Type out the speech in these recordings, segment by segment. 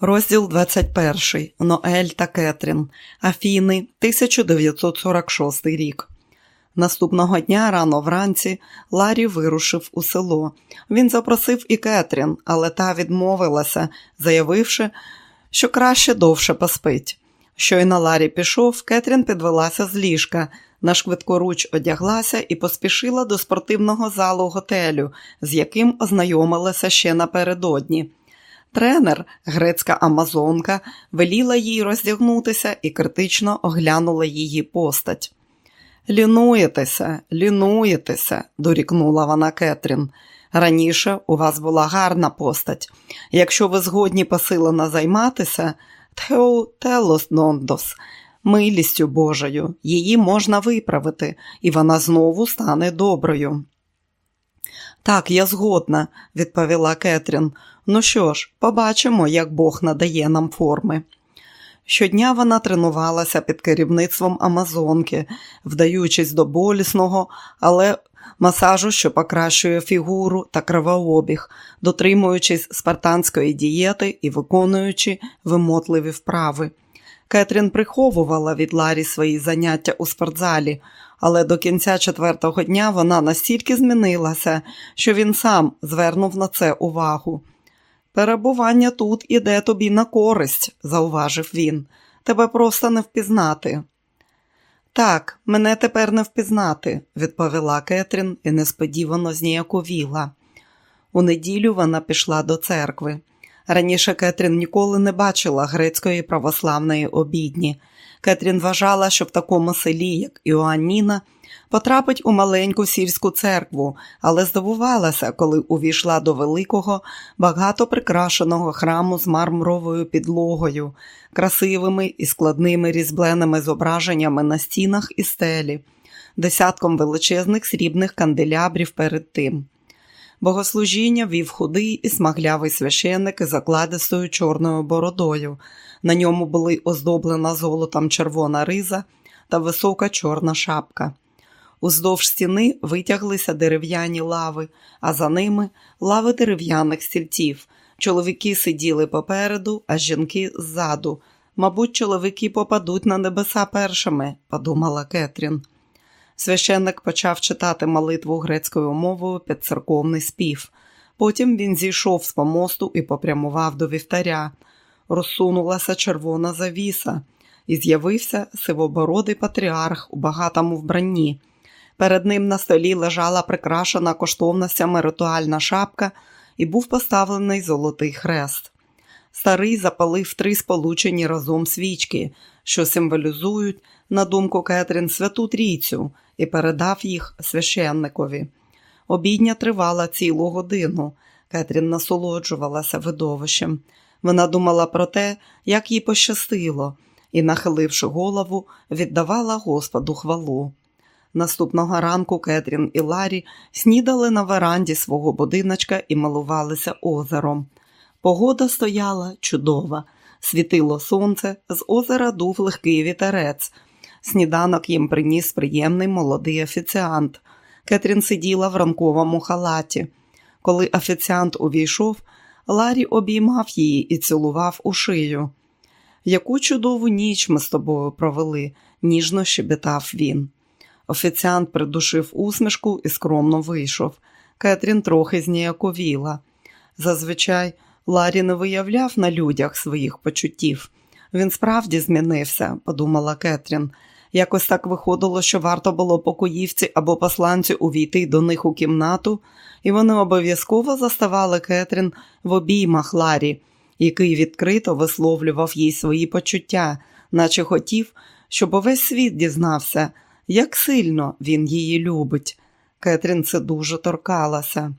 Розділ 21. Ноель та Кетрін. Афіни, 1946 рік. Наступного дня рано вранці Ларі вирушив у село. Він запросив і Кетрін, але та відмовилася, заявивши, що краще довше поспить. Щойно Ларі пішов, Кетрін підвелася з ліжка, на швидкоруч одяглася і поспішила до спортивного залу готелю, з яким ознайомилася ще напередодні. Тренер, грецька амазонка, веліла їй роздягнутися і критично оглянула її постать. Лінуєтеся, лінуєтеся, дорікнула вона Кетрін. Раніше у вас була гарна постать. Якщо ви згодні посилено займатися, тео телос нондос, милістю Божою, її можна виправити, і вона знову стане доброю. Так, я згодна, відповіла Кетрін. Ну що ж, побачимо, як Бог надає нам форми. Щодня вона тренувалася під керівництвом Амазонки, вдаючись до болісного, але масажу, що покращує фігуру та кровообіг, дотримуючись спартанської дієти і виконуючи вимотливі вправи. Кетрін приховувала від Ларі свої заняття у спортзалі, але до кінця четвертого дня вона настільки змінилася, що він сам звернув на це увагу. Перебування тут іде тобі на користь, зауважив він. Тебе просто не впізнати. Так, мене тепер не впізнати, відповіла Кетрін і несподівано зніяковіла. У неділю вона пішла до церкви. Раніше Кетрін ніколи не бачила грецької православної обідні. Кетрін вважала, що в такому селі, як Іоанніна, потрапить у маленьку сільську церкву, але здивувалася, коли увійшла до великого, багато прикрашеного храму з мармуровою підлогою, красивими і складними різьбленими зображеннями на стінах і стелі, десятком величезних срібних канделябрів перед тим. Богослужіння вів худий і смаглявий священник із закладистою чорною бородою. На ньому були оздоблена золотом червона риза та висока чорна шапка. Уздовж стіни витяглися дерев'яні лави, а за ними лави дерев'яних стільців. Чоловіки сиділи попереду, а жінки ззаду. Мабуть, чоловіки попадуть на небеса першими, подумала Кетрін. Священник почав читати молитву грецькою мовою під церковний спів. Потім він зійшов з помосту і попрямував до вівтаря. Розсунулася червона завіса, і з'явився сивобородий патріарх у багатому вбранні. Перед ним на столі лежала прикрашена коштовностями ритуальна шапка і був поставлений золотий хрест. Старий запалив три сполучені разом свічки, що символізують, на думку Кетрін, святу трійцю, і передав їх священникові. Обідня тривала цілу годину. Кетрін насолоджувалася видовищем. Вона думала про те, як їй пощастило, і, нахиливши голову, віддавала Господу хвалу. Наступного ранку Кетрін і Ларі снідали на веранді свого будиночка і малувалися озером. Погода стояла чудова, світило сонце, з озера дув легкий вітерець. Сніданок їм приніс приємний молодий офіціант. Кетрін сиділа в ранковому халаті. Коли офіціант увійшов, Ларі обіймав її і цілував у шию. Яку чудову ніч ми з тобою провели, ніжно щебетав він. Офіціант придушив усмішку і скромно вийшов. Кетрін трохи зніяковіла. Зазвичай Ларі не виявляв на людях своїх почуттів. Він справді змінився, подумала Кетрін. Якось так виходило, що варто було покоївці або посланцю увійти до них у кімнату, і вони обов'язково заставали Кетрін в обіймах Ларі, який відкрито висловлював їй свої почуття, наче хотів, щоб увесь світ дізнався, як сильно він її любить. Кетрін це дуже торкалася.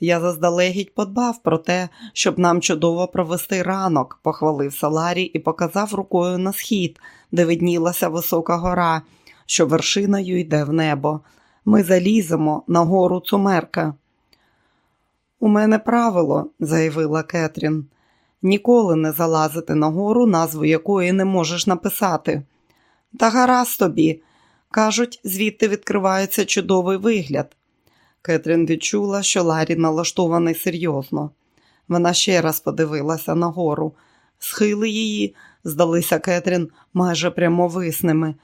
Я заздалегідь подбав про те, щоб нам чудово провести ранок, похвалився Ларі і показав рукою на схід, де виднілася висока гора, що вершиною йде в небо. Ми заліземо на гору цумерка. У мене правило, заявила Кетрін, ніколи не залазити на гору, назву якої не можеш написати. Та гаразд тобі. Кажуть, звідти відкривається чудовий вигляд. Кетрін відчула, що Ларі налаштований серйозно. Вона ще раз подивилася на гору. Схили її, здалися Кетрін майже прямовисними.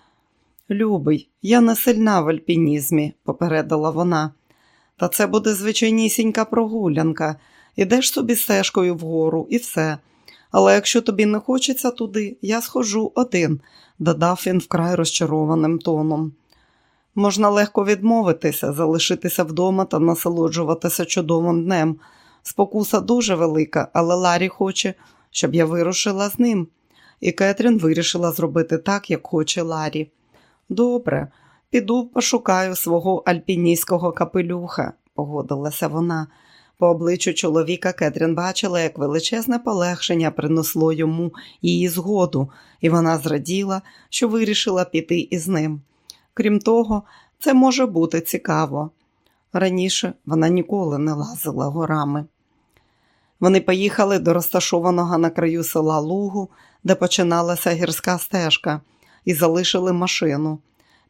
Любий, я не сильна в альпінізмі, попередила вона. Та це буде звичайнісінька прогулянка. Ідеш собі стежкою вгору і все. Але якщо тобі не хочеться туди, я схожу один, додав він вкрай розчарованим тоном. Можна легко відмовитися, залишитися вдома та насолоджуватися чудовим днем. Спокуса дуже велика, але Ларі хоче, щоб я вирушила з ним. І Кетрін вирішила зробити так, як хоче Ларі. Добре, піду пошукаю свого альпіністського капелюха, погодилася вона. По обличчю чоловіка Кетрін бачила, як величезне полегшення принесло йому її згоду, і вона зраділа, що вирішила піти із ним. Крім того, це може бути цікаво. Раніше вона ніколи не лазила горами. Вони поїхали до розташованого на краю села Лугу, де починалася гірська стежка, і залишили машину.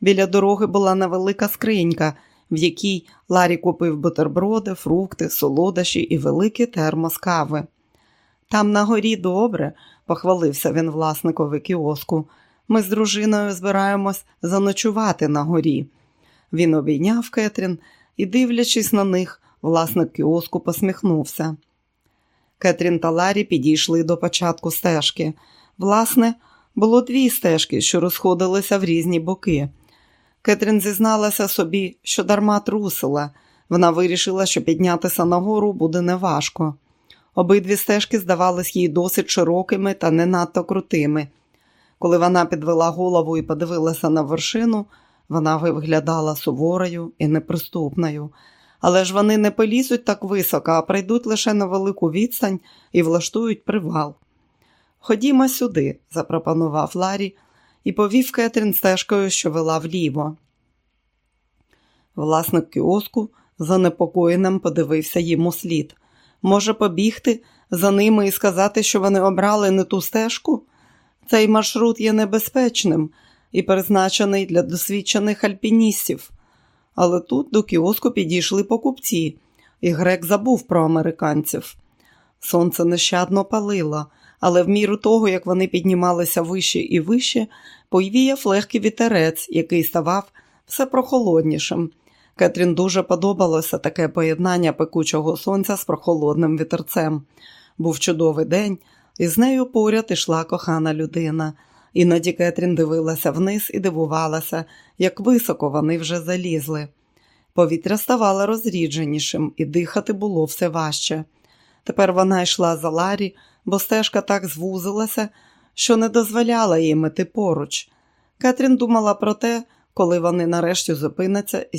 Біля дороги була невелика скринька, в якій Ларі купив бутерброди, фрукти, солодощі і великий термос кави. Там на горі добре, похвалився він власникові кіоску. Ми з дружиною збираємось заночувати на горі. Він обійняв Кетрін і, дивлячись на них, власник кіоску посміхнувся. Кетрін та Ларі підійшли до початку стежки. Власне, було дві стежки, що розходилися в різні боки. Кетрін зізналася собі, що дарма трусила. Вона вирішила, що піднятися нагору буде неважко. Обидві стежки здавались їй досить широкими та не надто крутими. Коли вона підвела голову і подивилася на вершину, вона виглядала суворою і неприступною. Але ж вони не полізуть так високо, а прийдуть лише на велику відстань і влаштують привал. Ходімо сюди, запропонував Ларі і повів Кетрін стежкою, що вела вліво. Власник кіоску занепокоєним подивився йому слід. Може, побігти за ними і сказати, що вони обрали не ту стежку? Цей маршрут є небезпечним і призначений для досвідчених альпіністів. Але тут до кіоску підійшли покупці, і грек забув про американців. Сонце нещадно палило, але в міру того, як вони піднімалися вище і вище, повіяв легкий вітерець, який ставав все прохолоднішим. Кетрін дуже подобалося таке поєднання пекучого сонця з прохолодним вітерцем. Був чудовий день, і з нею поряд ішла кохана людина. Іноді Кетрін дивилася вниз і дивувалася, як високо вони вже залізли. Повітря ставало розрідженішим, і дихати було все важче. Тепер вона йшла за Ларі, бо стежка так звузилася, що не дозволяла їй мити поруч. Кетрін думала про те, коли вони нарешті зупиняться і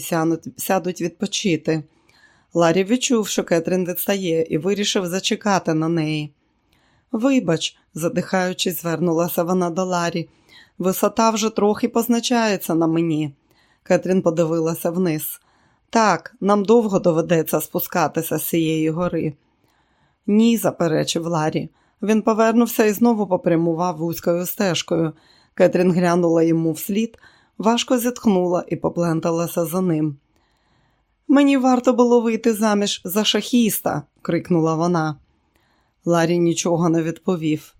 сядуть відпочити. Ларі відчув, що Кетрін відстає, і вирішив зачекати на неї. Вибач, задихаючись, звернулася вона до Ларі. Висота вже трохи позначається на мені. Кетрін подивилася вниз. Так, нам довго доведеться спускатися з цієї гори. Ні, заперечив Ларі. Він повернувся і знову попрямував вузькою стежкою. Кетрін глянула йому вслід, важко зітхнула і попленталася за ним. Мені варто було вийти заміж за шахіста, крикнула вона. Ларі нічого не відповів.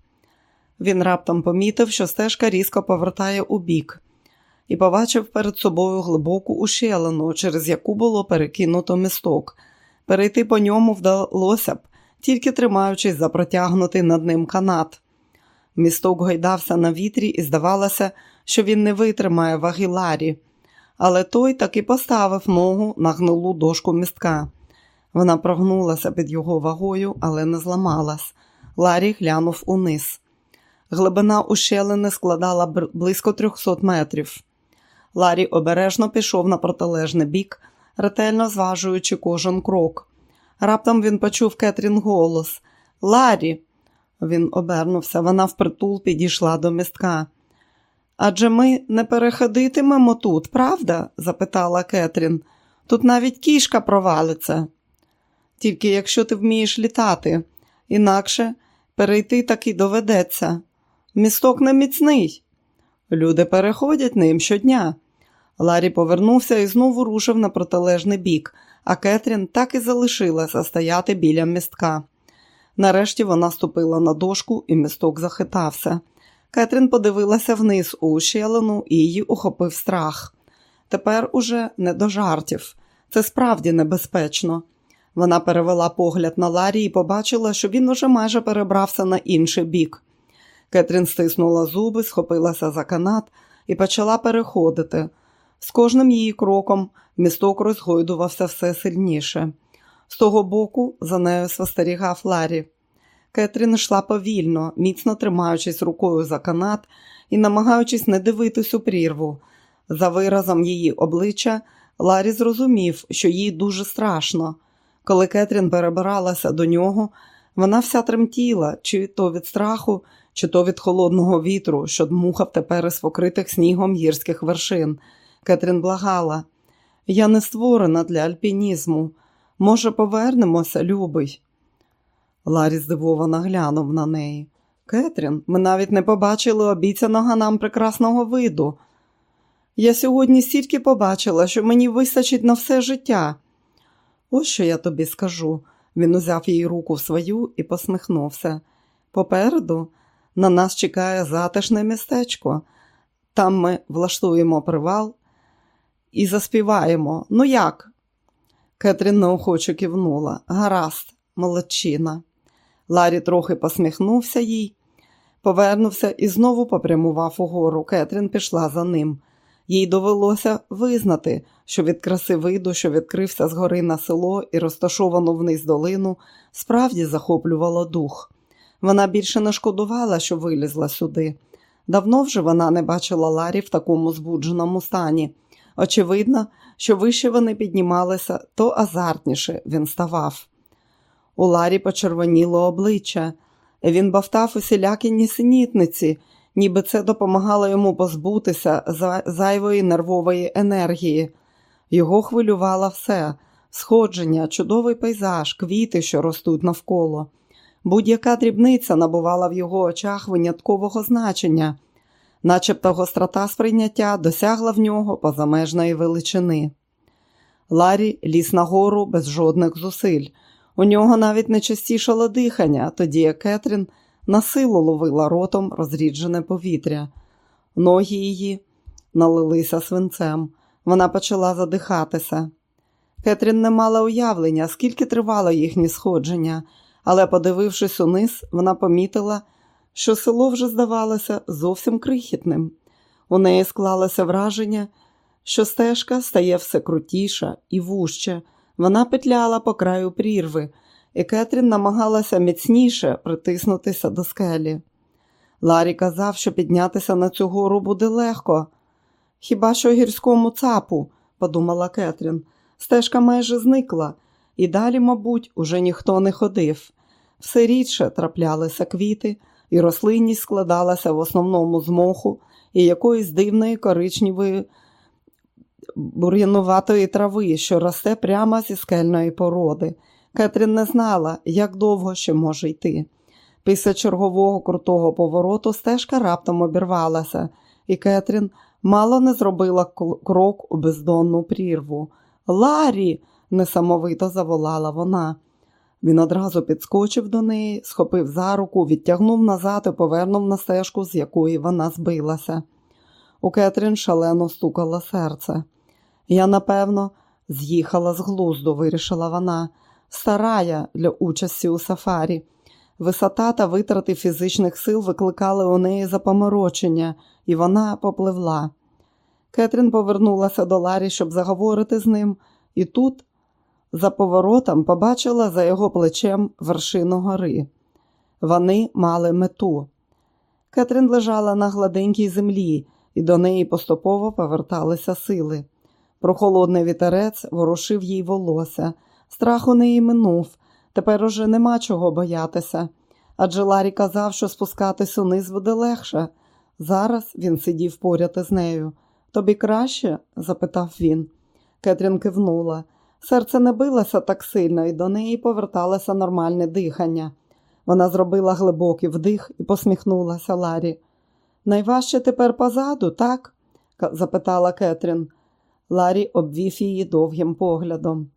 Він раптом помітив, що стежка різко повертає у бік, і побачив перед собою глибоку ущелину, через яку було перекинуто місток. Перейти по ньому вдалося б, тільки тримаючись за протягнутий над ним канат. Місток гойдався на вітрі, і здавалося, що він не витримає ваги Ларі, але той таки поставив ногу на гнилу дошку містка. Вона прогнулася під його вагою, але не зламалась. Ларі глянув униз. Глибина ущелини складала близько 300 метрів. Ларі обережно пішов на протилежний бік, ретельно зважуючи кожен крок. Раптом він почув Кетрін голос Ларі. Він обернувся, вона впритул підійшла до містка. Адже ми не переходитимемо тут, правда? запитала Кетрін. Тут навіть кішка провалиться. Тільки якщо ти вмієш літати, інакше перейти таки доведеться. Місток не міцний. Люди переходять ним щодня. Ларі повернувся і знову рушив на протилежний бік, а Кетрін так і залишилася стояти біля містка. Нарешті вона ступила на дошку, і місток захитався. Кетрін подивилася вниз у ущелину і її охопив страх. Тепер уже не до жартів. Це справді небезпечно. Вона перевела погляд на Ларі і побачила, що він уже майже перебрався на інший бік. Кетрін стиснула зуби, схопилася за канат і почала переходити. З кожним її кроком місток розгойдувався все сильніше. З того боку за нею спостерігав Ларі. Кетрін йшла повільно, міцно тримаючись рукою за канат і намагаючись не дивитись у прірву. За виразом її обличчя Ларі зрозумів, що їй дуже страшно. Коли Кетрін перебиралася до нього, вона вся тремтіла, чи то від страху, чи то від холодного вітру, що дмухав тепер із покритих снігом гірських вершин. Кетрін благала. Я не створена для альпінізму. Може, повернемося, любий. Ларі здивовано глянув на неї. Кетрін, ми навіть не побачили обіцяного нам прекрасного виду. Я сьогодні стільки побачила, що мені вистачить на все життя. Ось що я тобі скажу. Він узяв її руку свою і посміхнувся. Попереду на нас чекає затишне містечко. Там ми влаштуємо привал і заспіваємо. Ну як? Кетрін неохоче кивнула. Гаразд, молодчина. Ларі трохи посміхнувся їй, повернувся і знову попрямував угору. Кетрін пішла за ним. Їй довелося визнати, що від краси виду, що відкрився згори на село і розташовану вниз долину, справді захоплювало дух. Вона більше не шкодувала, що вилізла сюди. Давно вже вона не бачила Ларі в такому збудженому стані. Очевидно, що вище вони піднімалися, то азартніше він ставав. У Ларі почервоніло обличчя. Він бавтав усілякі нісенітниці, ніби це допомагало йому позбутися зайвої нервової енергії. Його хвилювало все сходження, чудовий пейзаж, квіти, що ростуть навколо. Будь-яка дрібниця набувала в його очах виняткового значення, начебто гострота сприйняття досягла в нього позамежної величини. Ларі ліз нагору без жодних зусиль. У нього навіть не частішало дихання, тоді як Кетрін на силу ловила ротом розріджене повітря. Ноги її налилися свинцем. Вона почала задихатися. Кетрін не мала уявлення, скільки тривало їхнє сходження, але, подивившись униз, вона помітила, що село вже здавалося зовсім крихітним. У неї склалося враження, що стежка стає все крутіша і вужче. Вона петляла по краю прірви, і Кетрін намагалася міцніше притиснутися до скелі. Ларі казав, що піднятися на цю гору буде легко. Хіба що гірському цапу, подумала Кетрін, стежка майже зникла, і далі, мабуть, уже ніхто не ходив. Все рідше траплялися квіти, і рослинність складалася в основному з моху і якоїсь дивної коричневої бур'януватої трави, що росте прямо зі скельної породи. Кетрін не знала, як довго ще може йти. Після чергового крутого повороту стежка раптом обірвалася, і Кетрін мало не зробила крок у бездонну прірву. Ларі, несамовито заволала вона. Він одразу підскочив до неї, схопив за руку, відтягнув назад і повернув на стежку, з якої вона збилася. У Кетрін шалено стукало серце. Я, напевно, з'їхала з глузду, вирішила вона, старая для участі у сафарі. Висота та витрати фізичних сил викликали у неї запоморочення, і вона попливла. Кетрін повернулася до Ларі, щоб заговорити з ним, і тут, за поворотом, побачила за його плечем вершину гори. Вони мали мету. Кетрін лежала на гладенькій землі, і до неї поступово поверталися сили. Прохолодний вітерець ворушив їй волосся. Страх у неї минув. Тепер уже нема чого боятися. Адже Ларі казав, що спускатись униз буде легше. Зараз він сидів поряд із нею. Тобі краще? запитав він. Кетрін кивнула. Серце не билося так сильно, і до неї поверталося нормальне дихання. Вона зробила глибокий вдих і посміхнулася Ларі. Найважче тепер позаду, так? запитала Кетрін. Ларі обвів її довгим поглядом.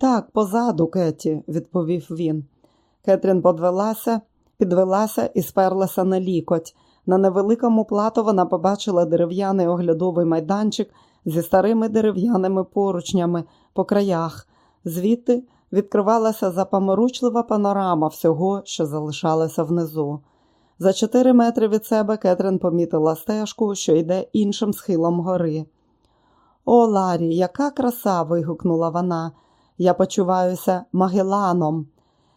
Так, позаду, Кеті, відповів він. Кетрін подвелася, підвелася і сперлася на лікоть. На невеликому плато вона побачила дерев'яний оглядовий майданчик зі старими дерев'яними поручнями по краях. Звідти відкривалася запоморучлива панорама всього, що залишалося внизу. За чотири метри від себе Кетрін помітила стежку, що йде іншим схилом гори. О, Ларі, яка краса! вигукнула вона. Я почуваюся Магеланом.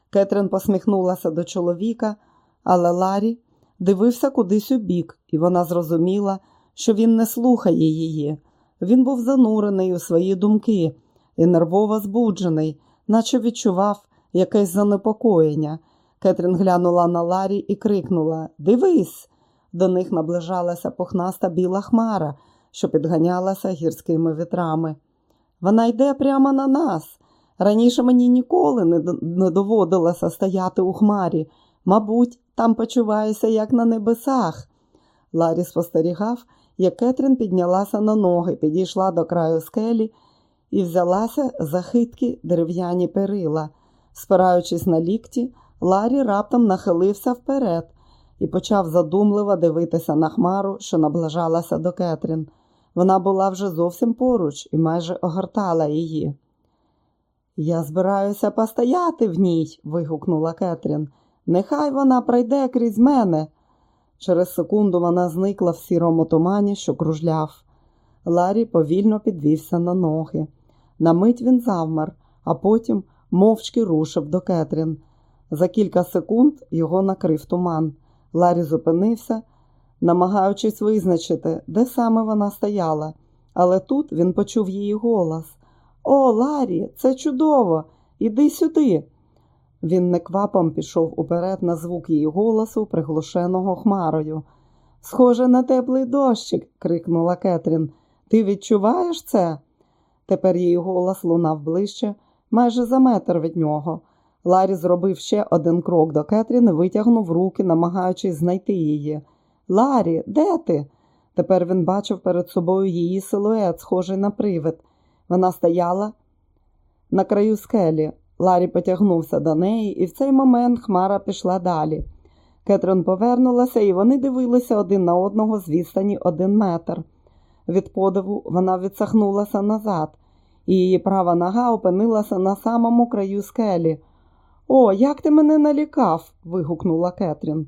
Кетрін посміхнулася до чоловіка, але Ларі дивився кудись у бік, і вона зрозуміла, що він не слухає її. Він був занурений у свої думки і нервово збуджений, наче відчував якесь занепокоєння. Кетрін глянула на Ларі і крикнула Дивись! До них наближалася пухнаста біла хмара, що підганялася гірськими вітрами. Вона йде прямо на нас. Раніше мені ніколи не доводилося стояти у хмарі. Мабуть, там почуваюся, як на небесах. Ларі спостерігав, як Кетрін піднялася на ноги, підійшла до краю скелі і взялася за хиткі дерев'яні перила. Спираючись на лікті, Ларі раптом нахилився вперед і почав задумливо дивитися на хмару, що наближалася до Кетрін. Вона була вже зовсім поруч і майже огортала її. Я збираюся постояти в ній, вигукнула Кетрін. Нехай вона пройде крізь мене. Через секунду вона зникла в сірому тумані, що кружляв. Ларі повільно підвівся на ноги. На мить він завмер, а потім мовчки рушив до Кетрін. За кілька секунд його накрив туман. Ларі зупинився, намагаючись визначити, де саме вона стояла, але тут він почув її голос. О, Ларі, це чудово! Іди сюди. Він неквапом пішов уперед на звук її голосу, приглушеного хмарою. Схоже на теплий дощик, крикнула Кетрін. Ти відчуваєш це? Тепер її голос лунав ближче, майже за метр від нього. Ларі зробив ще один крок до Кетрін і витягнув руки, намагаючись знайти її. Ларі, де ти? Тепер він бачив перед собою її силует, схожий на привид. Вона стояла на краю скелі. Ларі потягнувся до неї, і в цей момент Хмара пішла далі. Кетрин повернулася, і вони дивилися один на одного з відстані один метр. Від подиву вона відсахнулася назад, і її права нога опинилася на самому краю скелі. О, як ти мене налікав. вигукнула Кетрін.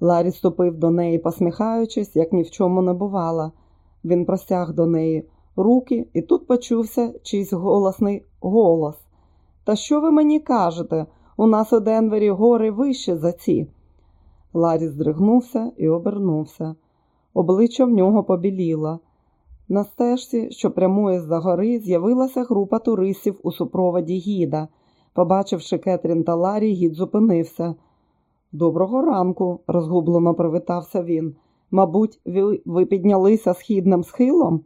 Ларі ступив до неї, посміхаючись, як ні в чому не бувала. Він простяг до неї руки, і тут почувся чийсь голосний голос. Та що ви мені кажете? У нас у Денвері гори вище за ці. Ларі здригнувся і обернувся. Обличчя в нього побіліло. На стежці, що прямує з-за гори, з'явилася група туристів у супроводі гіда. Побачивши Кетрін та Ларі, гід зупинився. Доброго ранку, розгублено привітався він. Мабуть, ви, ви піднялися східним схилом?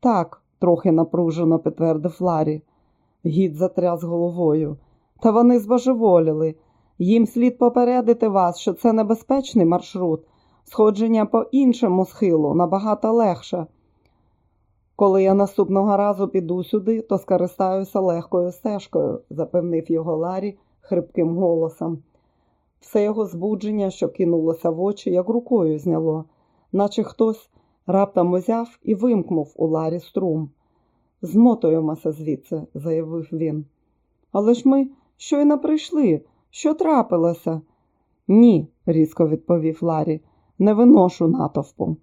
Так, трохи напружено підтвердив Ларі. Гід затряс головою. Та вони збожеволіли. Їм слід попередити вас, що це небезпечний маршрут. Сходження по іншому схилу набагато легше. Коли я наступного разу піду сюди, то скористаюся легкою стежкою, запевнив його Ларі хрипким голосом. Все його збудження, що кинулося в очі, як рукою зняло, наче хтось раптом узяв і вимкнув у Ларі струм. Змотуємося звідси, заявив він. Але ж ми щойно прийшли. Що трапилося? Ні, різко відповів Ларі, не виношу натовпу.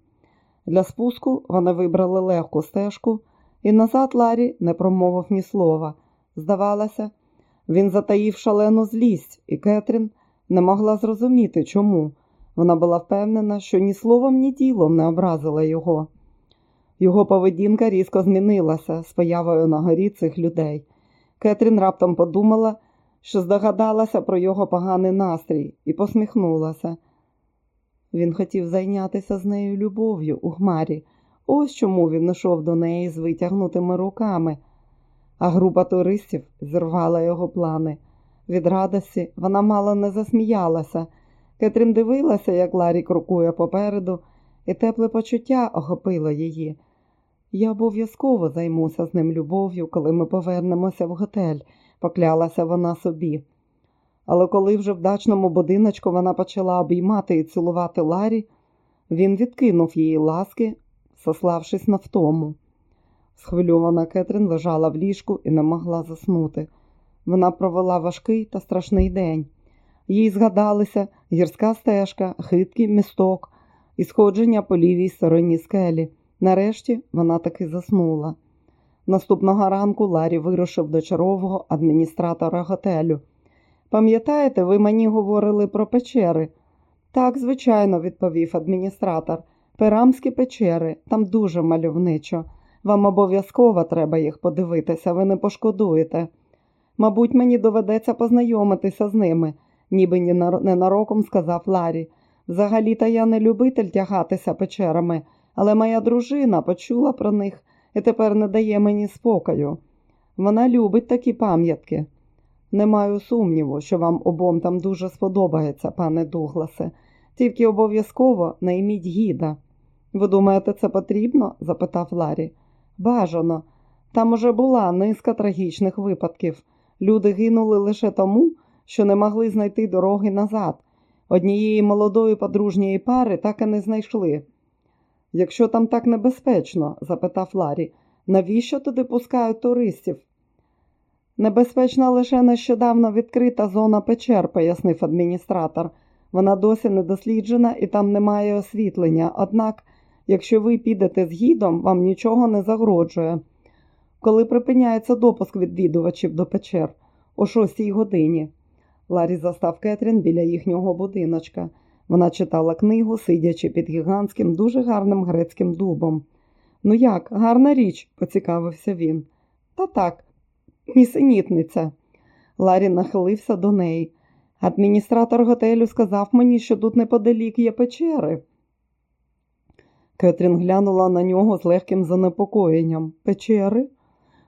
Для спуску вони вибрали легку стежку, і назад Ларі не промовив ні слова. Здавалося, він затаїв шалену злість, і Кетрін не могла зрозуміти, чому. Вона була впевнена, що ні словом, ні ділом не образила його. Його поведінка різко змінилася з появою на горі цих людей. Кетрін раптом подумала, що здогадалася про його поганий настрій, і посміхнулася. Він хотів зайнятися з нею любов'ю у хмарі. Ось чому він йшов до неї з витягнутими руками, а група туристів зірвала його плани. Від радості вона мало не засміялася. Кетрін дивилася, як Ларі крокує попереду, і тепле почуття охопило її. Я обов'язково займуся з ним любов'ю, коли ми повернемося в готель, поклялася вона собі. Але коли вже в дачному будиночку вона почала обіймати і цілувати Ларі, він відкинув її ласки, сославшись на втому. Схвильована Кетрін лежала в ліжку і не могла заснути. Вона провела важкий та страшний день. Їй згадалися гірська стежка, хиткий місток і сходження по лівій стороні скелі. Нарешті вона таки заснула. Наступного ранку Ларі вирушив до чергового адміністратора готелю. Пам'ятаєте, ви мені говорили про печери? Так, звичайно, відповів адміністратор. Перамські печери, там дуже мальовничо. Вам обов'язково треба їх подивитися, ви не пошкодуєте. Мабуть, мені доведеться познайомитися з ними, ніби ненароком сказав Ларі. Взагалі-то я не любитель тягатися печерами, але моя дружина почула про них і тепер не дає мені спокою. Вона любить такі пам'ятки. Не маю сумніву, що вам обом там дуже сподобається, пане Дугласе, тільки обов'язково найміть гіда. Ви думаєте, це потрібно? запитав Ларі. Бажано. Там уже була низка трагічних випадків. Люди гинули лише тому, що не могли знайти дороги назад. Однієї молодої подружньої пари так і не знайшли. Якщо там так небезпечно, запитав Ларі, навіщо туди пускають туристів? Небезпечна лише нещодавно відкрита зона печер, пояснив адміністратор. Вона досі не досліджена і там немає освітлення. Однак, якщо ви підете з гідом, вам нічого не загрожує. Коли припиняється допуск відвідувачів до печер о шостій годині. Ларі застав Кетрін біля їхнього будиночка. Вона читала книгу, сидячи під гігантським, дуже гарним грецьким дубом. Ну як, гарна річ, поцікавився він. Та так, нісенітниця. Ларі нахилився до неї. Адміністратор готелю сказав мені, що тут неподалік є печери. Кетрін глянула на нього з легким занепокоєнням. Печери?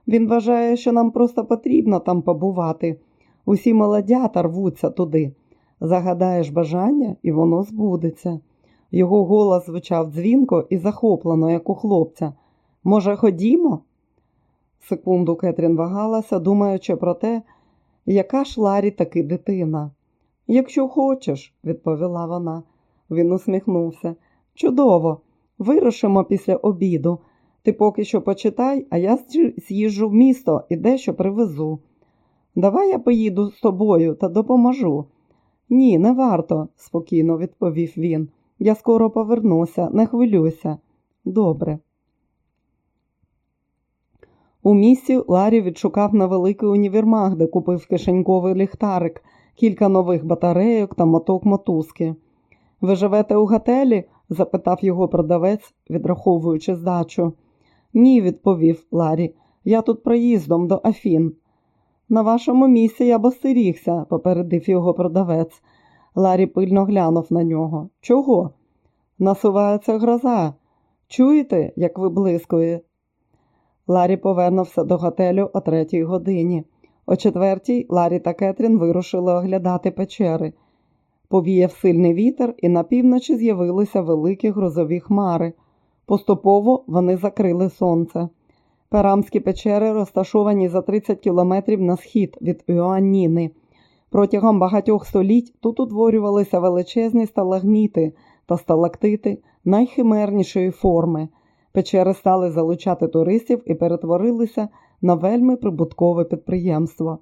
Він вважає, що нам просто потрібно там побувати. Усі молодята рвуться туди. Загадаєш бажання, і воно збудеться. Його голос звучав дзвінко і захоплено, як у хлопця. Може, ходімо? Секунду Кетрін вагалася, думаючи про те, яка ж Ларі таки дитина. Якщо хочеш, відповіла вона. Він усміхнувся. Чудово, вирушимо після обіду. Ти поки що почитай, а я з'їжджу в місто і дещо привезу. Давай я поїду з тобою та допоможу. Ні, не варто, спокійно відповів він. Я скоро повернуся, не хвилюйся. Добре. У місті Ларі відшукав на великий універмаг, де купив кишеньковий ліхтарик, кілька нових батарейок та моток мотузки. Ви живете у готелі? запитав його продавець, відраховуючи здачу. Ні, відповів Ларі. Я тут проїздом до Афін. На вашому місці я б остерігся, попередив його продавець. Ларі пильно глянув на нього. Чого? Насувається гроза. Чуєте, як виблискує? Ларі повернувся до готелю о третій годині. О четвертій Ларі та Кетрін вирушили оглядати печери. Повіяв сильний вітер, і на півночі з'явилися великі грозові хмари. Поступово вони закрили сонце. Перамські печери розташовані за 30 кілометрів на схід від Іоанніни. Протягом багатьох століть тут утворювалися величезні сталагміти та сталактити найхимернішої форми. Печери стали залучати туристів і перетворилися на вельми прибуткове підприємство.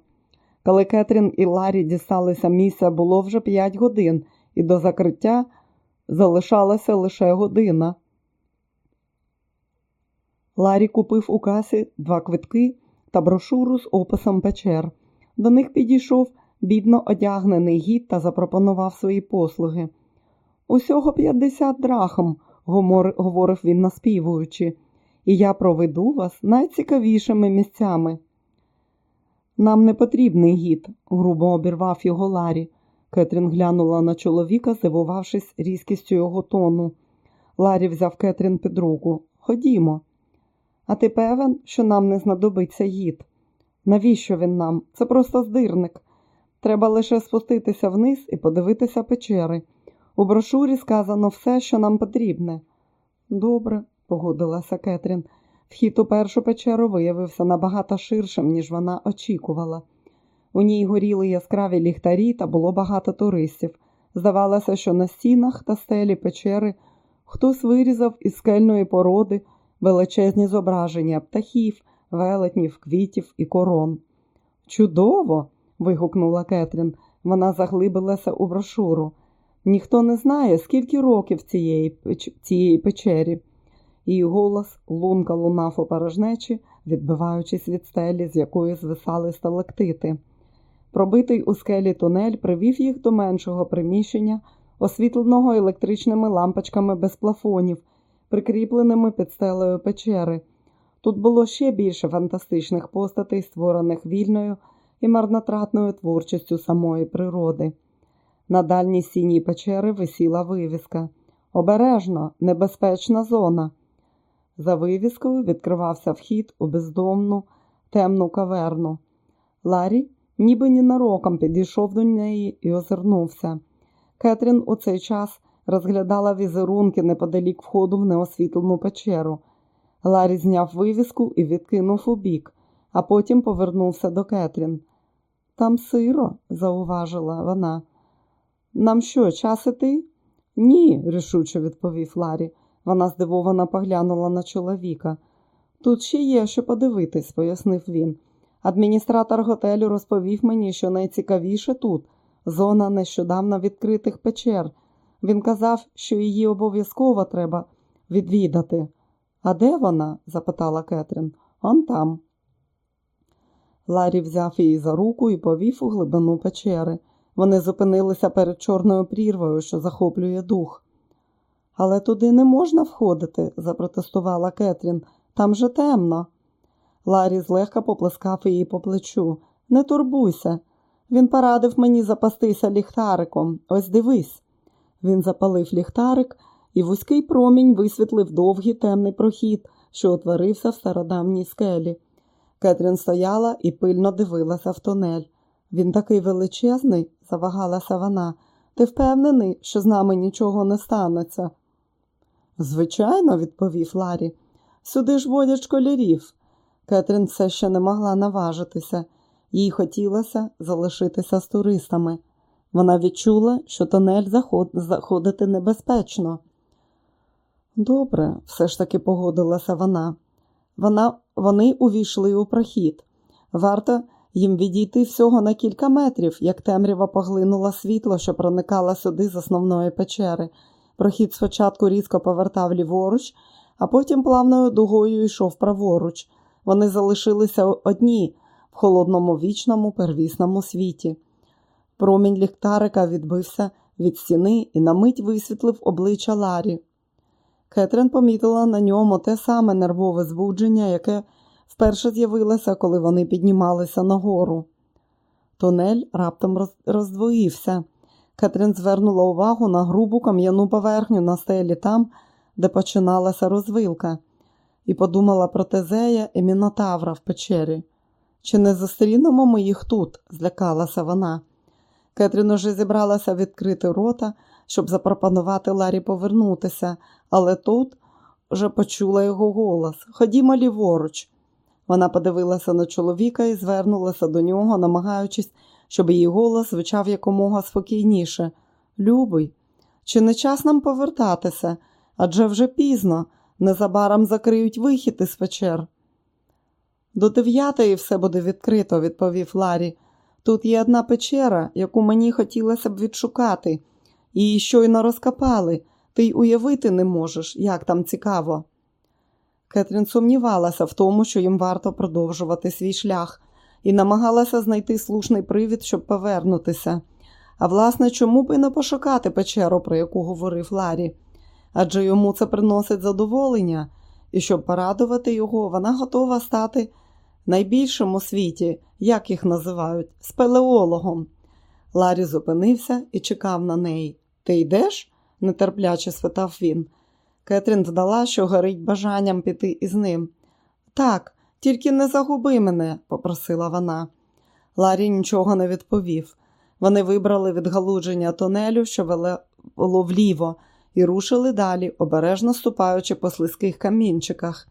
Коли Кетрін і Ларі дісталися місця, було вже 5 годин, і до закриття залишалася лише година. Ларі купив у касі два квитки та брошуру з описом печер. До них підійшов бідно одягнений гід та запропонував свої послуги. Усього 50 драхм, говорив він наспівуючи, і я проведу вас найцікавішими місцями. Нам не потрібний гід, грубо обірвав його Ларі. Кетрін глянула на чоловіка, здивувавшись різкістю його тону. Ларі взяв Кетрін під руку. Ходімо. А ти певен, що нам не знадобиться гід? Навіщо він нам? Це просто здирник. Треба лише спуститися вниз і подивитися печери. У брошурі сказано все, що нам потрібне. Добре, погодилася Кетрін. Вхід у першу печеру виявився набагато ширшим, ніж вона очікувала. У ній горіли яскраві ліхтарі та було багато туристів. Здавалося, що на стінах та стелі печери хтось вирізав із скельної породи величезні зображення птахів, велетнів, квітів і корон. Чудово! вигукнула Кетрін. Вона заглибилася у брошуру. Ніхто не знає, скільки років цієї, цієї печері. Її голос лунка лунав у порожнечі, відбиваючись від стелі, з якої звисали сталактити. Пробитий у скелі тунель привів їх до меншого приміщення, освітленого електричними лампочками без плафонів, прикріпленими під стелею печери. Тут було ще більше фантастичних постатей, створених вільною і марнотратною творчістю самої природи. На дальній сіній печери висіла вивіска. Обережно, небезпечна зона. За вивіскою відкривався вхід у бездомну, темну каверну. Ларі ніби ненароком підійшов до неї і озирнувся. Кетрін у цей час розглядала візерунки неподалік входу в неосвітлену печеру. Ларі зняв вивіску і відкинув у бік, а потім повернувся до Кетрін. Там сиро, зауважила вона. Нам що, час іти? Ні, рішуче відповів Ларі. Вона здивовано поглянула на чоловіка. Тут ще є що подивитись, пояснив він. Адміністратор готелю розповів мені, що найцікавіше тут зона нещодавно відкритих печер. Він казав, що її обов'язково треба відвідати. А де вона? запитала Кетрін. Он там. Ларі взяв її за руку і повів у глибину печери. Вони зупинилися перед чорною прірвою, що захоплює дух. Але туди не можна входити, запротестувала Кетрін. Там же темно. Ларі злегка поплескав її по плечу. Не турбуйся. Він порадив мені запастися ліхтариком. Ось дивись. Він запалив ліхтарик, і вузький промінь висвітлив довгий темний прохід, що утворився в стародавній скелі. Кетрін стояла і пильно дивилася в тунель. Він такий величезний, завагалася вона. Ти впевнений, що з нами нічого не станеться? Звичайно, відповів Ларі. Сюди ж водять школярів. Кетрін все ще не могла наважитися, їй хотілося залишитися з туристами. Вона відчула, що тунель заход... заходити небезпечно. Добре, все ж таки погодилася вона. Вона. Вони увійшли у прохід. Варто їм відійти всього на кілька метрів, як темрява поглинула світло, що проникало сюди з основної печери. Прохід спочатку різко повертав ліворуч, а потім плавною дугою йшов праворуч. Вони залишилися одні в холодному вічному первісному світі. Промінь ліхтарика відбився від стіни і на мить висвітлив обличчя Ларі. Кетрин помітила на ньому те саме нервове збудження, яке вперше з'явилося, коли вони піднімалися нагору. Тунель раптом роздвоївся. Кетрин звернула увагу на грубу кам'яну поверхню на стелі там, де починалася розвилка, і подумала про Тезея і Мінотавра в печері. Чи не зустрінемо ми їх тут? злякалася вона. Кетрін уже зібралася відкрити рота, щоб запропонувати Ларі повернутися, але тут вже почула його голос Ходімо ліворуч. Вона подивилася на чоловіка і звернулася до нього, намагаючись, щоб її голос звучав якомога спокійніше. Любий, чи не час нам повертатися? Адже вже пізно, незабаром закриють вихід із печер. До дев'ятої все буде відкрито, відповів Ларі. Тут є одна печера, яку мені хотілося б відшукати. Її щойно розкопали. Ти й уявити не можеш, як там цікаво. Кетрін сумнівалася в тому, що їм варто продовжувати свій шлях, і намагалася знайти слушний привід, щоб повернутися. А власне, чому б і не пошукати печеру, про яку говорив Ларі? Адже йому це приносить задоволення, і щоб порадувати його, вона готова стати найбільшим у світі, як їх називають, спелеологом. Ларі зупинився і чекав на неї. Ти йдеш? нетерпляче спитав він. Кетрін вдала, що горить бажанням піти із ним. Так, тільки не загуби мене, попросила вона. Ларі нічого не відповів. Вони вибрали відгалудження тунелю, що вело вліво, і рушили далі, обережно ступаючи по слизьких камінчиках.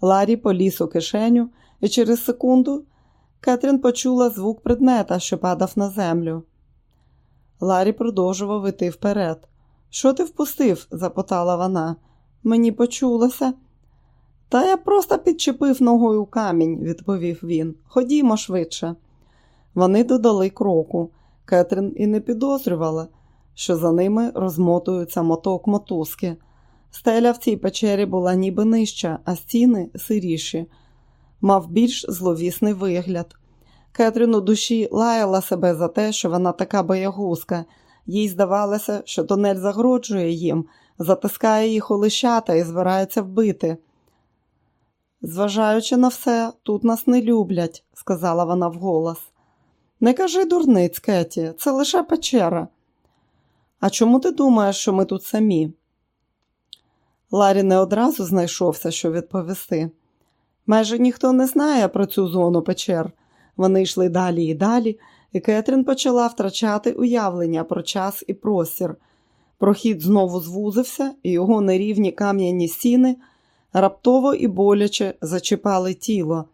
Ларі поліз у кишеню, і через секунду Кетрін почула звук предмета, що падав на землю. Ларі продовжував іти вперед. Що ти впустив? запитала вона. Мені почулося. Та я просто підчепив ногою камінь, відповів він. Ходімо швидше. Вони додали кроку. Кетрін і не підозрювала, що за ними розмотується моток мотузки. Стеля в цій печері була ніби нижча, а стіни сиріші, мав більш зловісний вигляд. Кетрін у душі лаяла себе за те, що вона така боягузка. Їй здавалося, що тунель загроджує їм, затискає їх у лищата і збирається вбити. Зважаючи на все, тут нас не люблять, сказала вона вголос. Не кажи дурниць, Кеті, це лише печера. А чому ти думаєш, що ми тут самі? Ларі не одразу знайшовся, що відповісти. Майже ніхто не знає про цю зону печер. Вони йшли далі і далі, і Кетрін почала втрачати уявлення про час і простір. Прохід знову звузився, і його нерівні кам'яні стіни раптово і боляче зачіпали тіло.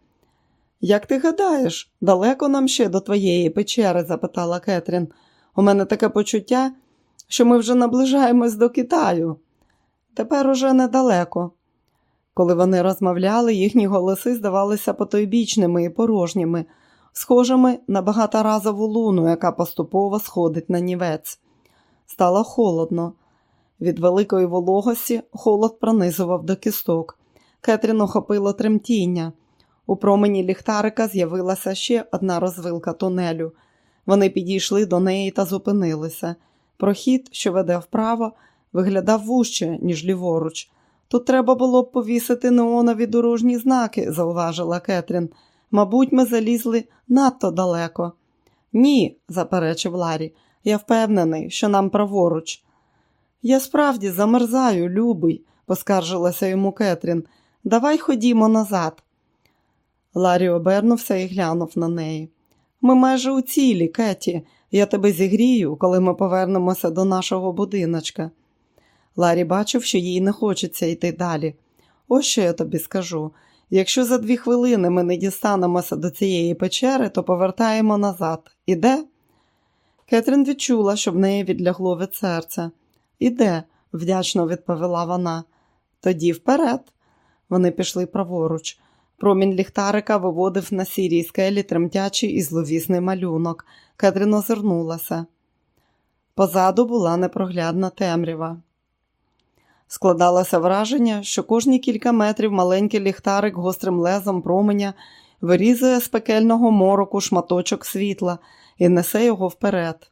Як ти гадаєш, далеко нам ще до твоєї печери? запитала Кетрін. У мене таке почуття, що ми вже наближаємось до Китаю. Тепер уже недалеко. Коли вони розмовляли, їхні голоси здавалися потойбічними і порожніми, схожими на багаторазову луну, яка поступово сходить на нівець. Стало холодно. Від великої вологості холод пронизував до кісток. Кетрін охопило тремтіння. У промені ліхтарика з'явилася ще одна розвилка тунелю. Вони підійшли до неї та зупинилися. Прохід, що веде вправо, виглядав вужче, ніж ліворуч. Тут треба було б повісити неонові дорожні знаки, зауважила Кетрін. Мабуть, ми залізли надто далеко. Ні, заперечив Ларі. Я впевнений, що нам праворуч. Я справді замерзаю, любий, поскаржилася йому Кетрін. Давай ходімо назад. Ларі обернувся і глянув на неї. Ми майже у цілі, Кеті. Я тебе зігрію, коли ми повернемося до нашого будиночка. Ларі бачив, що їй не хочеться йти далі. Ось що я тобі скажу. Якщо за дві хвилини ми не дістанемося до цієї печери, то повертаємо назад. Іде? Кетрін відчула, що в неї відлягло від серця. Іде, вдячно відповіла вона. Тоді вперед. Вони пішли праворуч. Промінь ліхтарика виводив на сірій скелі тремтячий і зловісний малюнок. Кетрін озирнулася. Позаду була непроглядна темрява. Складалося враження, що кожні кілька метрів маленький ліхтарик гострим лезом променя вирізує з пекельного мороку шматочок світла і несе його вперед.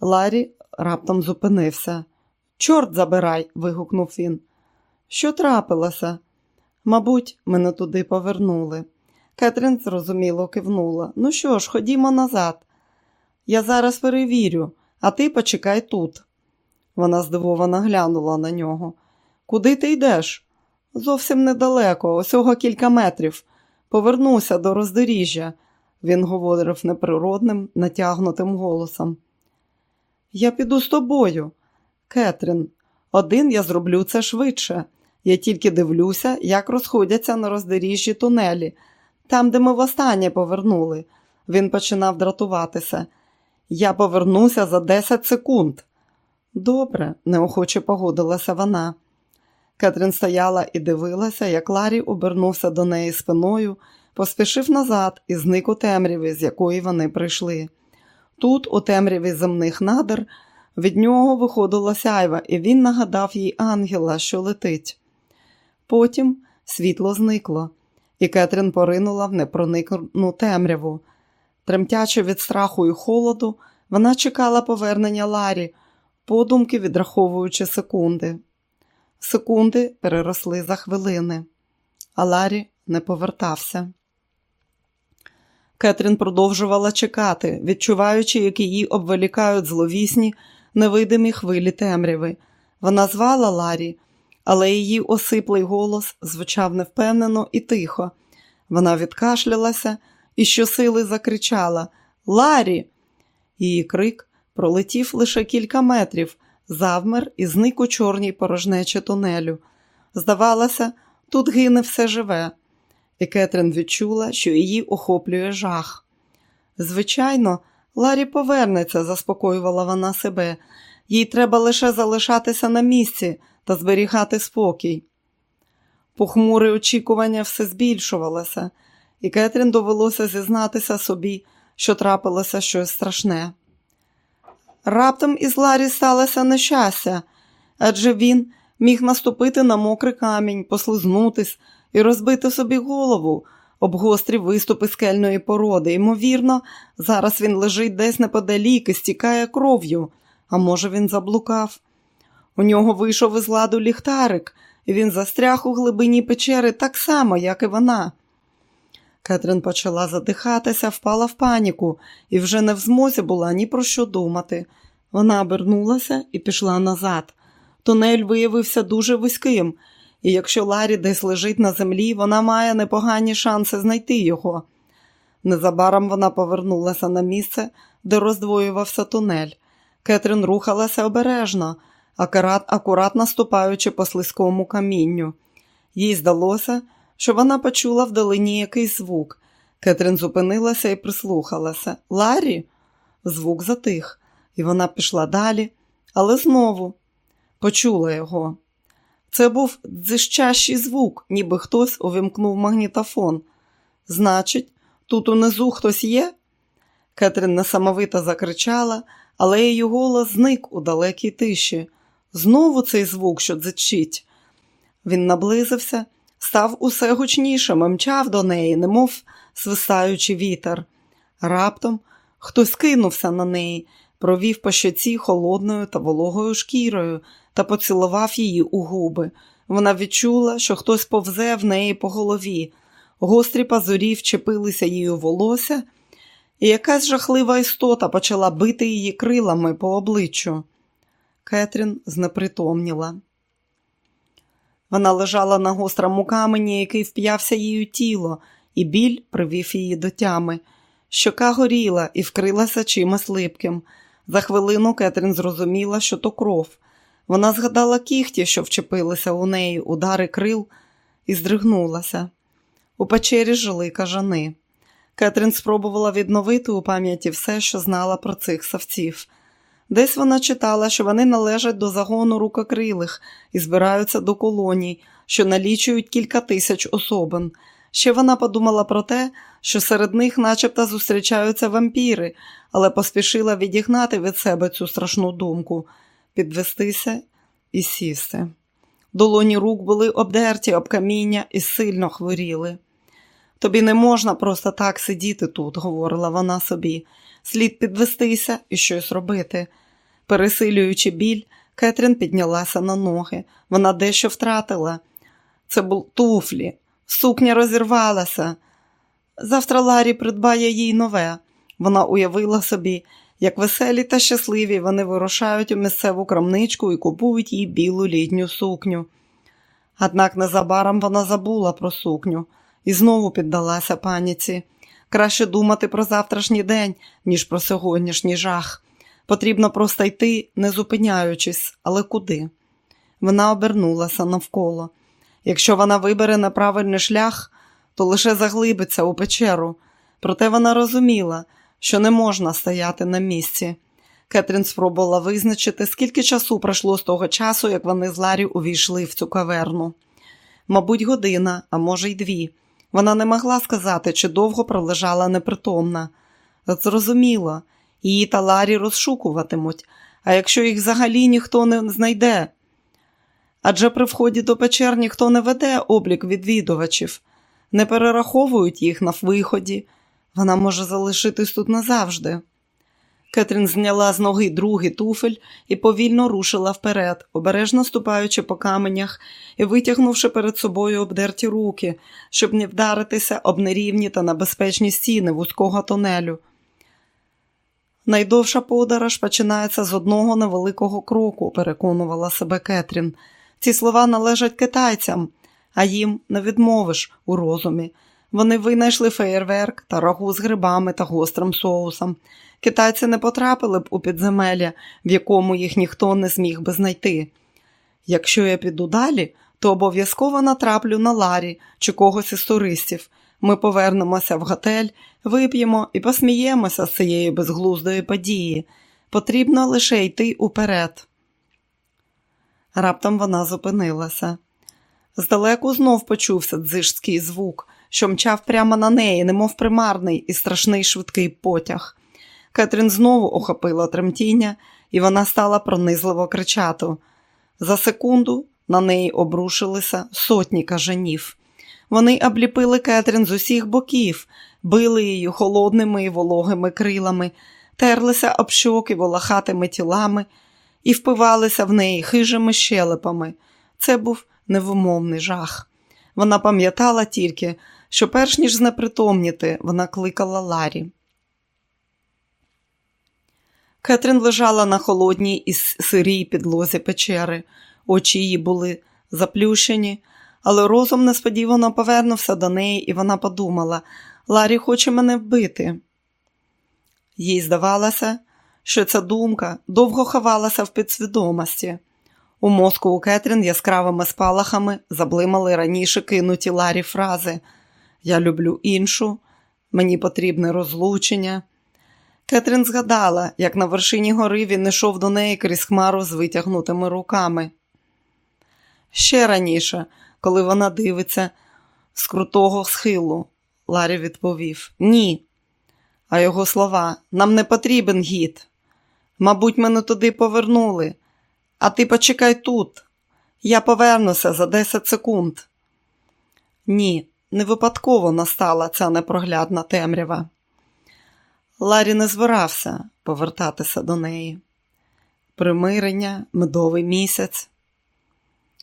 Ларі раптом зупинився. Чорт забирай. вигукнув він. Що трапилося? Мабуть, мене туди повернули. Кетрін зрозуміло кивнула. Ну що ж, ходімо назад. Я зараз перевірю, а ти почекай тут. Вона здивовано глянула на нього. Куди ти йдеш? Зовсім недалеко, усього кілька метрів. Повернуся до роздоріжжя, він говорив неприродним, натягнутим голосом. Я піду з тобою, Кетрін. Один я зроблю це швидше. Я тільки дивлюся, як розходяться на роздоріжжі тунелі, там, де ми востаннє повернули. Він починав дратуватися. Я повернуся за 10 секунд. Добре, неохоче погодилася вона. Кетрін стояла і дивилася, як Ларі обернувся до неї спиною, поспішив назад і зник у темряві, з якої вони прийшли. Тут, у темряві земних надр, від нього виходила сяйва, і він нагадав їй ангела, що летить. Потім світло зникло, і Кетрін поринула в непроникну темряву. Тремтячи від страху і холоду, вона чекала повернення Ларі, подумки відраховуючи секунди. Секунди переросли за хвилини, а Ларі не повертався. Кетрін продовжувала чекати, відчуваючи, як її обволікають зловісні, невидимі хвилі темряви. Вона звала Ларі, але її осиплий голос звучав невпевнено і тихо. Вона відкашлялася і щосили закричала Ларі. Її крик пролетів лише кілька метрів, завмер і зник у чорній порожнечі тунелю. Здавалося, тут гине все живе. і Кетрін відчула, що її охоплює жах. Звичайно, Ларі повернеться, заспокоювала вона себе. Їй треба лише залишатися на місці та зберігати спокій. Похмуре очікування все збільшувалося, і Кетрін довелося зізнатися собі, що трапилося щось страшне. Раптом із Ларі сталося нещастя, адже він міг наступити на мокрий камінь, послизнутись і розбити собі голову об гострі виступи скельної породи. Ймовірно, зараз він лежить десь неподалік і стікає кров'ю, а може, він заблукав. У нього вийшов із ладу ліхтарик, і він застряг у глибині печери так само, як і вона. Кетрін почала задихатися, впала в паніку і вже не в змозі була ні про що думати. Вона обернулася і пішла назад. Тунель виявився дуже вузьким, і якщо Ларі десь лежить на землі, вона має непогані шанси знайти його. Незабаром вона повернулася на місце, де роздвоювався тунель. Кетрін рухалася обережно, акурат, акуратно ступаючи по слизькому камінню. Їй здалося, що вона почула вдалині якийсь звук. Кетрін зупинилася і прислухалася. Ларі? Звук затих, і вона пішла далі, але знову почула його. Це був дзищащий звук, ніби хтось увімкнув магнітофон. Значить, тут унизу хтось є? Кетрін несамовито закричала, але її голос зник у далекій тиші. Знову цей звук, що дзичить. Він наблизився, став усе гучнішим, мчав до неї, немов свисаючи вітер. Раптом хтось кинувся на неї, провів по щоці холодною та вологою шкірою та поцілував її у губи. Вона відчула, що хтось повзе в неї по голові. Гострі пазурі вчепилися її у волосся, і якась жахлива істота почала бити її крилами по обличчю. Кетрін знепритомніла. Вона лежала на гострому камені, який вп'явся її у тіло, і біль привів її до тями. Щока горіла і вкрилася чимось липким. За хвилину Кетрін зрозуміла, що то кров. Вона згадала кіхті, що вчепилися у неї, удари крил, і здригнулася. У печері жили кажани. Кетрін спробувала відновити у пам'яті все, що знала про цих савців. Десь вона читала, що вони належать до загону рукокрилих і збираються до колоній, що налічують кілька тисяч особин. Ще вона подумала про те, що серед них начебто зустрічаються вампіри, але поспішила відігнати від себе цю страшну думку, підвестися і сісти. Долоні рук були обдерті об каміння і сильно хворіли. Тобі не можна просто так сидіти тут, говорила вона собі. Слід підвестися і щось робити. Пересилюючи біль, Кетрін піднялася на ноги. Вона дещо втратила. Це був туфлі, сукня розірвалася. Завтра Ларі придбає їй нове. Вона уявила собі, як веселі та щасливі вони вирушають у місцеву крамничку і купують їй білу літню сукню. Однак незабаром вона забула про сукню і знову піддалася паніці. Краще думати про завтрашній день, ніж про сьогоднішній жах. Потрібно просто йти, не зупиняючись, але куди? Вона обернулася навколо. Якщо вона вибере неправильний шлях, то лише заглибиться у печеру. Проте вона розуміла, що не можна стояти на місці. Кетрін спробувала визначити, скільки часу пройшло з того часу, як вони з Ларі увійшли в цю каверну. Мабуть, година, а може й дві. Вона не могла сказати, чи довго пролежала непритомна. Зрозуміло, її та Ларі розшукуватимуть, а якщо їх взагалі ніхто не знайде. Адже при вході до печер ніхто не веде облік відвідувачів, не перераховують їх на виході. Вона може залишитись тут назавжди. Кетрін зняла з ноги другий туфель і повільно рушила вперед, обережно ступаючи по каменях і витягнувши перед собою обдерті руки, щоб не вдаритися об нерівні та небезпечні стіни вузького тунелю. Найдовша подорож починається з одного невеликого кроку, переконувала себе Кетрін. Ці слова належать китайцям, а їм не відмовиш у розумі. Вони винайшли феєрверк та рагу з грибами та гострим соусом. Китайці не потрапили б у підземелля, в якому їх ніхто не зміг би знайти. Якщо я піду далі, то обов'язково натраплю на Ларі чи когось із туристів. Ми повернемося в готель, вип'ємо і посміємося з цієї безглуздої події. Потрібно лише йти уперед. Раптом вона зупинилася. Здалеку знов почувся дзижський звук, що мчав прямо на неї, немов примарний і страшний швидкий потяг. Кетрін знову охопила тремтіння, і вона стала пронизливо кричати. За секунду на неї обрушилися сотні кажанів. Вони обліпили Кетрін з усіх боків, били її холодними і вологими крилами, терлися об щоки волохатими тілами і впивалися в неї хижими щелепами. Це був невимовний жах. Вона пам'ятала тільки, що, перш ніж знепритомніти, вона кликала Ларі. Кетрін лежала на холодній і сирій підлозі печери. Очі її були заплющені, але розум несподівано повернувся до неї, і вона подумала Ларі хоче мене вбити. Їй здавалося, що ця думка довго ховалася в підсвідомості. У мозку у Кетрін яскравими спалахами заблимали раніше кинуті Ларі фрази Я люблю іншу, мені потрібне розлучення. Кетрін згадала, як на вершині гори він йшов до неї крізь хмару з витягнутими руками. Ще раніше, коли вона дивиться з крутого схилу, Ларі відповів Ні. А його слова нам не потрібен гід. Мабуть, мене туди повернули, а ти почекай тут. Я повернуся за 10 секунд. Ні, не випадково настала ця непроглядна темрява. Ларі не збирався повертатися до неї. Примирення, медовий місяць.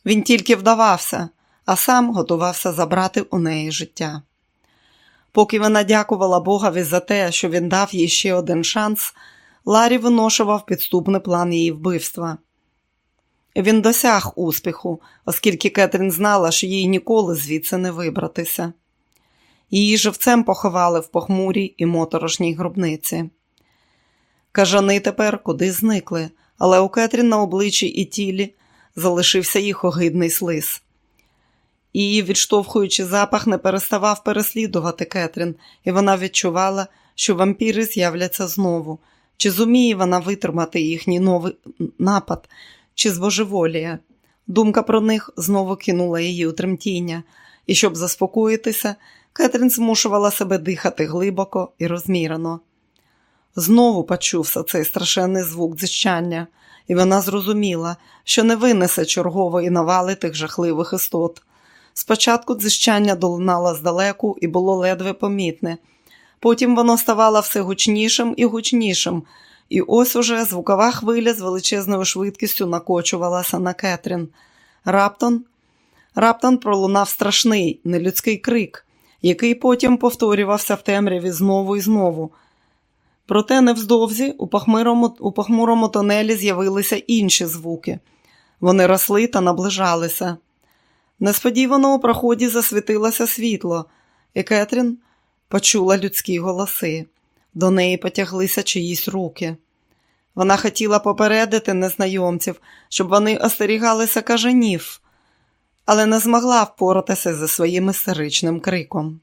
Він тільки вдавався, а сам готувався забрати у неї життя. Поки вона дякувала Богові за те, що він дав їй ще один шанс, Ларі виношував підступний план її вбивства. Він досяг успіху, оскільки Кетрін знала, що їй ніколи звідси не вибратися. Її живцем поховали в похмурій і моторошній гробниці. Кажани тепер куди зникли, але у Кетрін на обличчі і тілі залишився їх огидний слиз. Її, відштовхуючи запах, не переставав переслідувати Кетрін, і вона відчувала, що вампіри з'являться знову. Чи зуміє вона витримати їхній новий напад, чи збожеволіє? Думка про них знову кинула її у тремтіння, і щоб заспокоїтися, Кетрін змушувала себе дихати глибоко і розмірено. Знову почувся цей страшенний звук дзищання, і вона зрозуміла, що не винесе чергової навали тих жахливих істот. Спочатку дзищання долунало здалеку і було ледве помітне. Потім воно ставало все гучнішим і гучнішим, і ось уже звукова хвиля з величезною швидкістю накочувалася на Кетрін. Раптом раптом пролунав страшний, нелюдський крик, який потім повторювався в темряві знову і знову. Проте невздовзі у похмурому, у похмурому тонелі з'явилися інші звуки. Вони росли та наближалися. Несподівано у проході засвітилося світло, і Кетрін почула людські голоси. До неї потяглися чиїсь руки. Вона хотіла попередити незнайомців, щоб вони остерігалися кажанів, але не змогла впоратися зі своїм істеричним криком.